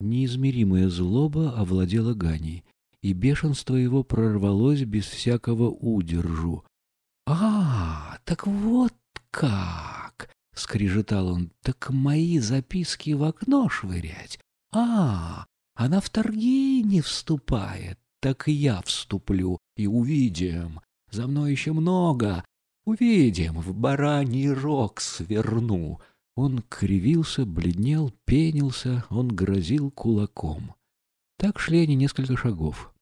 Неизмеримая злоба овладела Ганей, и бешенство его прорвалось без всякого удержу. «А, так вот как!» — скрежетал он. «Так мои записки в окно швырять? А, она в торги не вступает, так я вступлю, и увидим. За мной еще много. Увидим, в бараний рог сверну». Он кривился, бледнел, пенился, он грозил кулаком. Так шли они несколько шагов.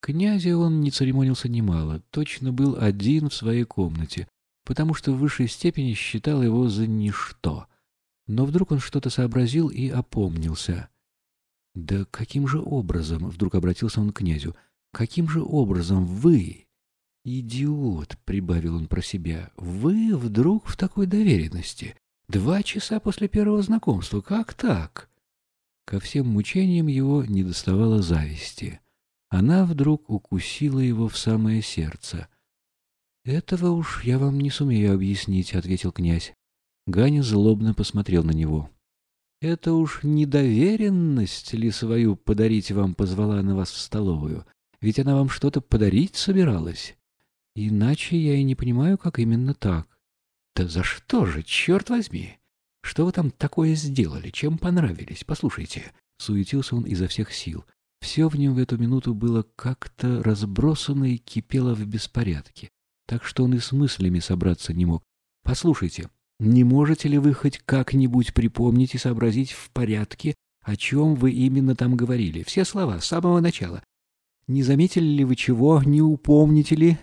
Князя он не церемонился немало, точно был один в своей комнате, потому что в высшей степени считал его за ничто. Но вдруг он что-то сообразил и опомнился. «Да каким же образом?» — вдруг обратился он к князю. «Каким же образом вы, идиот?» — прибавил он про себя. «Вы вдруг в такой доверенности? Два часа после первого знакомства. Как так?» Ко всем мучениям его недоставало зависти. Она вдруг укусила его в самое сердце. «Этого уж я вам не сумею объяснить», — ответил князь. Ганя злобно посмотрел на него. «Это уж недоверенность ли свою подарить вам позвала на вас в столовую? Ведь она вам что-то подарить собиралась. Иначе я и не понимаю, как именно так. Да за что же, черт возьми? Что вы там такое сделали? Чем понравились? Послушайте». Суетился он изо всех сил. Все в нем в эту минуту было как-то разбросано и кипело в беспорядке, так что он и с мыслями собраться не мог. «Послушайте, не можете ли вы хоть как-нибудь припомнить и сообразить в порядке, о чем вы именно там говорили? Все слова, с самого начала. Не заметили ли вы чего, не упомните ли?»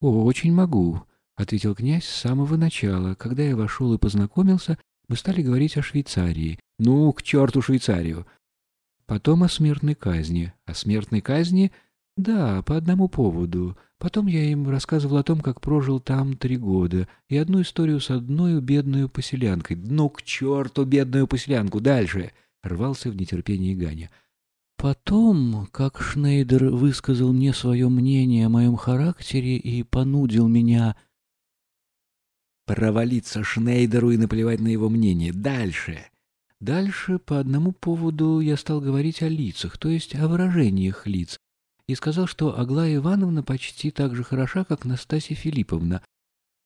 «О, очень могу», — ответил князь с самого начала. Когда я вошел и познакомился, мы стали говорить о Швейцарии. «Ну, к черту Швейцарию!» Потом о смертной казни. О смертной казни? Да, по одному поводу. Потом я им рассказывал о том, как прожил там три года, и одну историю с одной бедной поселянкой. «Ну, к черту бедную поселянку! Дальше!» — рвался в нетерпении Ганя. Потом, как Шнейдер высказал мне свое мнение о моем характере и понудил меня провалиться Шнейдеру и наплевать на его мнение. Дальше! Дальше по одному поводу я стал говорить о лицах, то есть о выражениях лиц, и сказал, что Аглая Ивановна почти так же хороша, как Настасья Филипповна.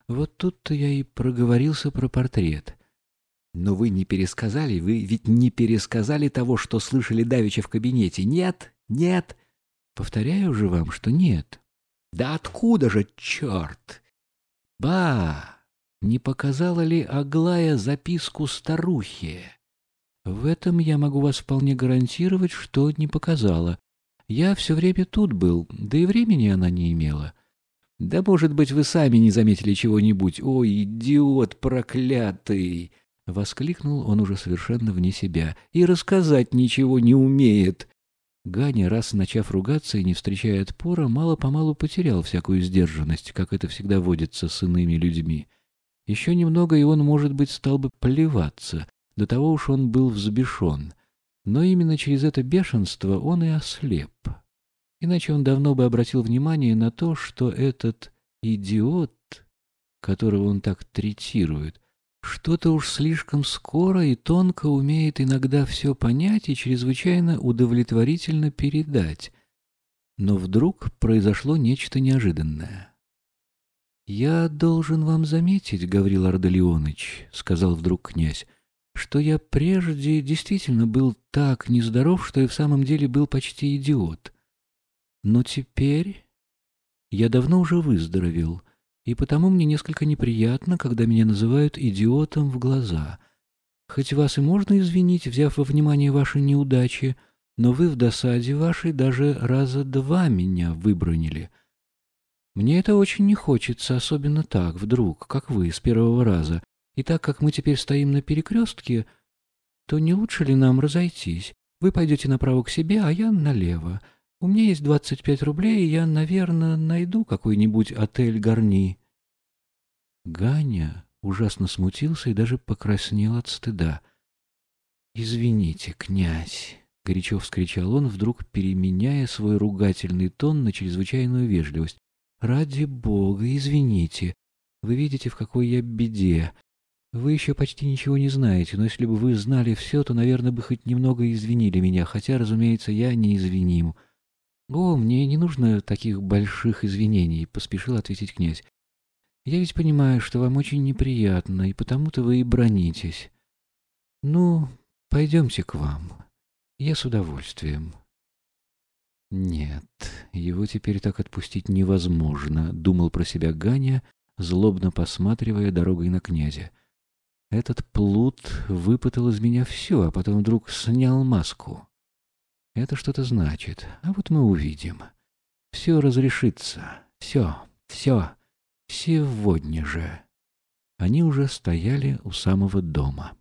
Вот тут-то я и проговорился про портрет. Но вы не пересказали, вы ведь не пересказали того, что слышали давеча в кабинете. Нет, нет. Повторяю же вам, что нет. Да откуда же, черт? Ба! Не показала ли Аглая записку старухе? В этом я могу вас вполне гарантировать, что не показала. Я все время тут был, да и времени она не имела. Да, может быть, вы сами не заметили чего-нибудь. Ой, идиот проклятый! Воскликнул он уже совершенно вне себя. И рассказать ничего не умеет. Ганя, раз начав ругаться и не встречая отпора, мало-помалу потерял всякую сдержанность, как это всегда водится с иными людьми. Еще немного, и он, может быть, стал бы плеваться, до того уж он был взбешен. Но именно через это бешенство он и ослеп. Иначе он давно бы обратил внимание на то, что этот идиот, которого он так третирует, что-то уж слишком скоро и тонко умеет иногда все понять и чрезвычайно удовлетворительно передать. Но вдруг произошло нечто неожиданное. «Я должен вам заметить, Гаврил Ардалионыч», — сказал вдруг князь, — что я прежде действительно был так нездоров, что и в самом деле был почти идиот. Но теперь я давно уже выздоровел, и потому мне несколько неприятно, когда меня называют идиотом в глаза. Хоть вас и можно извинить, взяв во внимание ваши неудачи, но вы в досаде вашей даже раза два меня выбронили. Мне это очень не хочется, особенно так, вдруг, как вы, с первого раза, и так как мы теперь стоим на перекрестке, то не лучше ли нам разойтись? Вы пойдете направо к себе, а я налево. У меня есть двадцать пять рублей, и я, наверное, найду какой-нибудь отель Гарни. Ганя ужасно смутился и даже покраснел от стыда. «Извините, князь!» — горячо вскричал он, вдруг переменяя свой ругательный тон на чрезвычайную вежливость. «Ради бога, извините! Вы видите, в какой я беде. Вы еще почти ничего не знаете, но если бы вы знали все, то, наверное, бы хоть немного извинили меня, хотя, разумеется, я не извиним. О, мне не нужно таких больших извинений, поспешил ответить князь. Я ведь понимаю, что вам очень неприятно, и потому-то вы и бронитесь. Ну, пойдемте к вам. Я с удовольствием. Нет, его теперь так отпустить невозможно, думал про себя Ганя, злобно посматривая дорогой на князя. Этот плут выпытал из меня все, а потом вдруг снял маску. Это что-то значит, а вот мы увидим. Все разрешится, все, все, сегодня же. Они уже стояли у самого дома.